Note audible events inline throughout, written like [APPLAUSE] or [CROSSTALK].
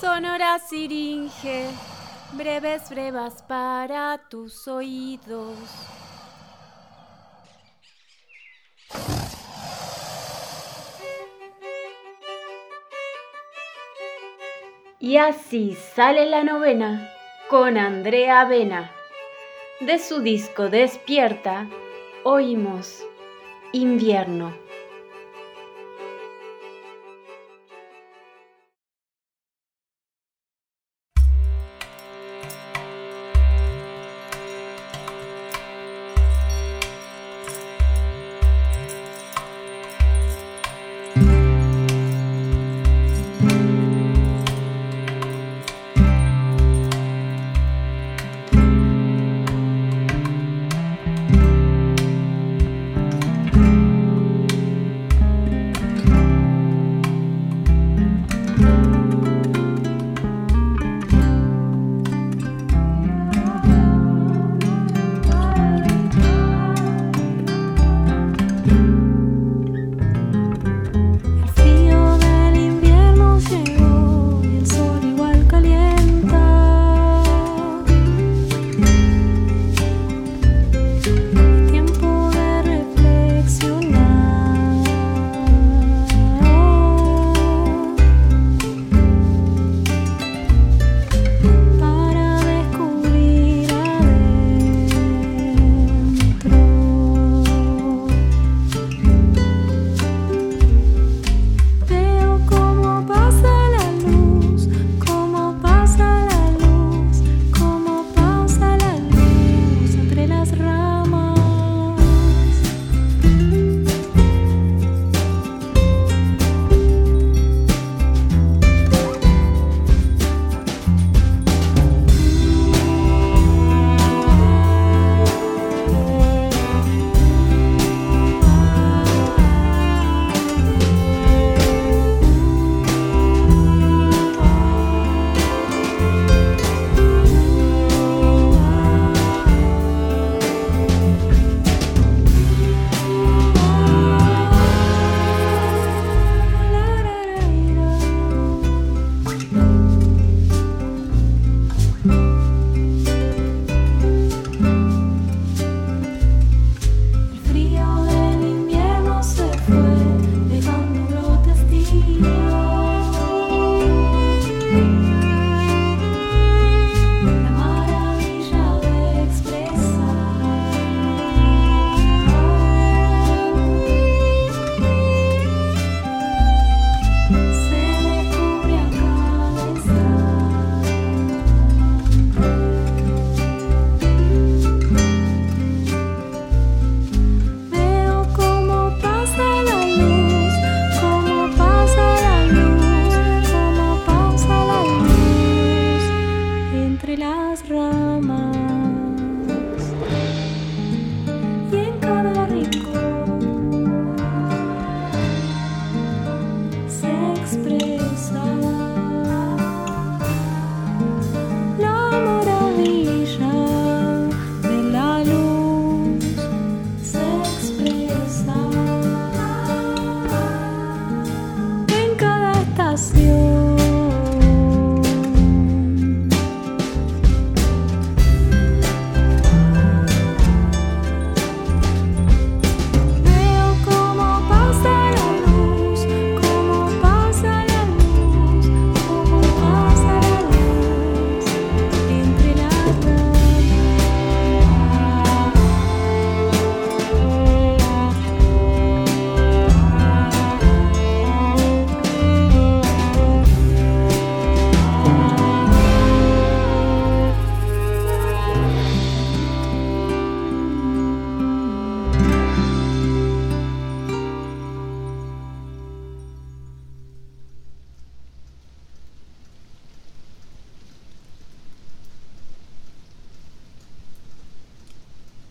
Sonora siringe, breves brevas para tus oídos. Y así sale la novena con Andrea Avena. De su disco Despierta, oímos Invierno.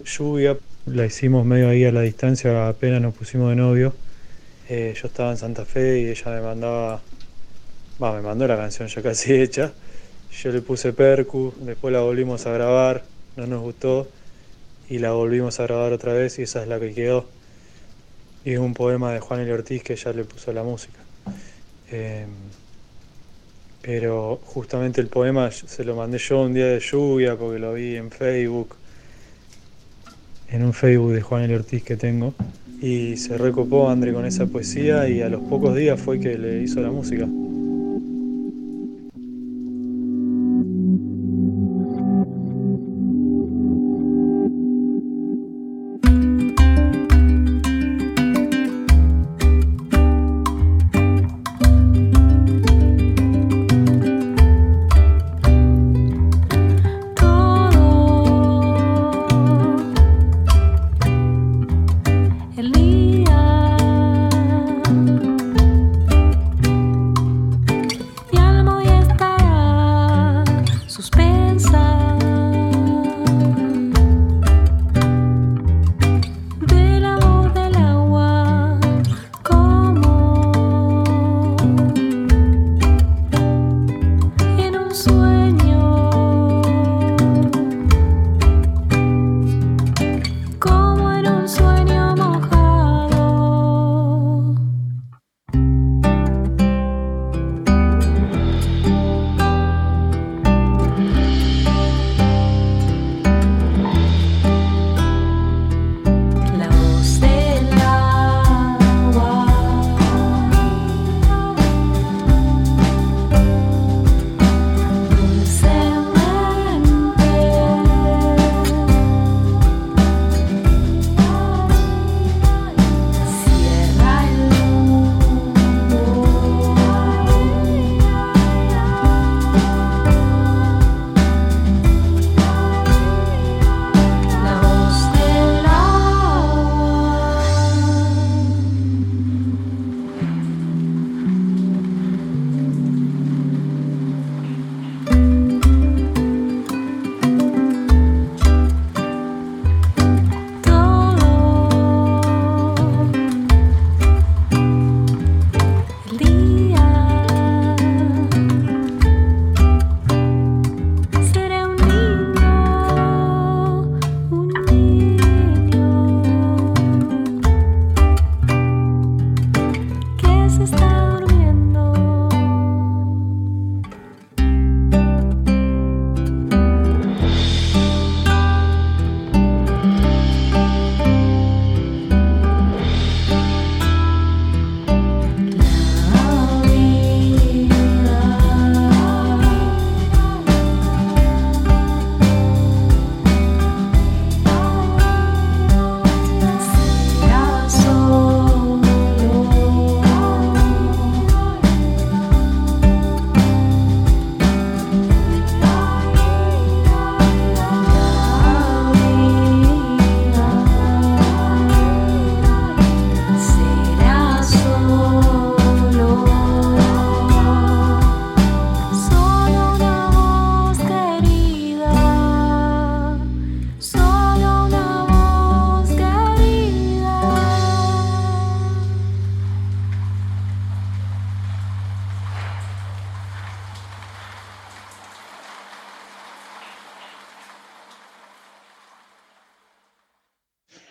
Lluvia la hicimos medio ahí a la distancia, apenas nos pusimos de novio. Eh, yo estaba en Santa Fe y ella me mandaba, va, me mandó la canción ya casi [LAUGHS] hecha. Yo le puse percu, después la volvimos a grabar, no nos gustó y la volvimos a grabar otra vez y esa es la que quedó. Y es un poema de Juan L. Ortiz que ya le puso la música. Em, pero justamente el poema se lo mandé yo un día de lluvia porque lo vi en Facebook, en un Facebook de Juan L. Ortiz que tengo. Y se recopó André con esa poesía y a los pocos días fue que le hizo la música. estás?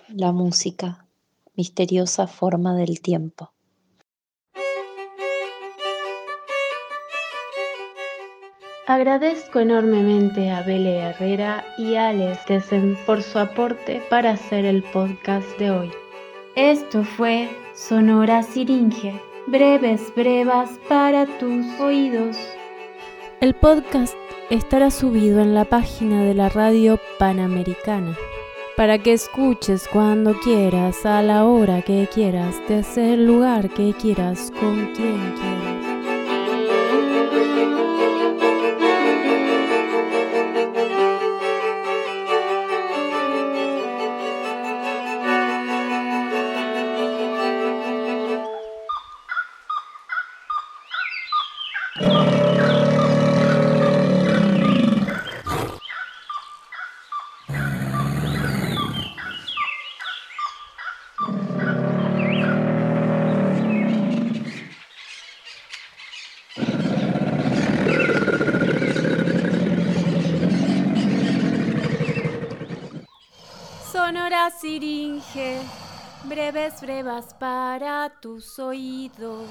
La música, misteriosa forma del tiempo. Agradezco enormemente a Bele Herrera y a Alex Tessen por su aporte para hacer el podcast de hoy. Esto fue Sonora Siringe, breves brevas para tus oídos. El podcast estará subido en la página de la radio Panamericana para que escuches cuando quieras, a la hora que quieras, desde el lugar que quieras, con quien quieras. Sonora siringe, breves brevas para tus oídos.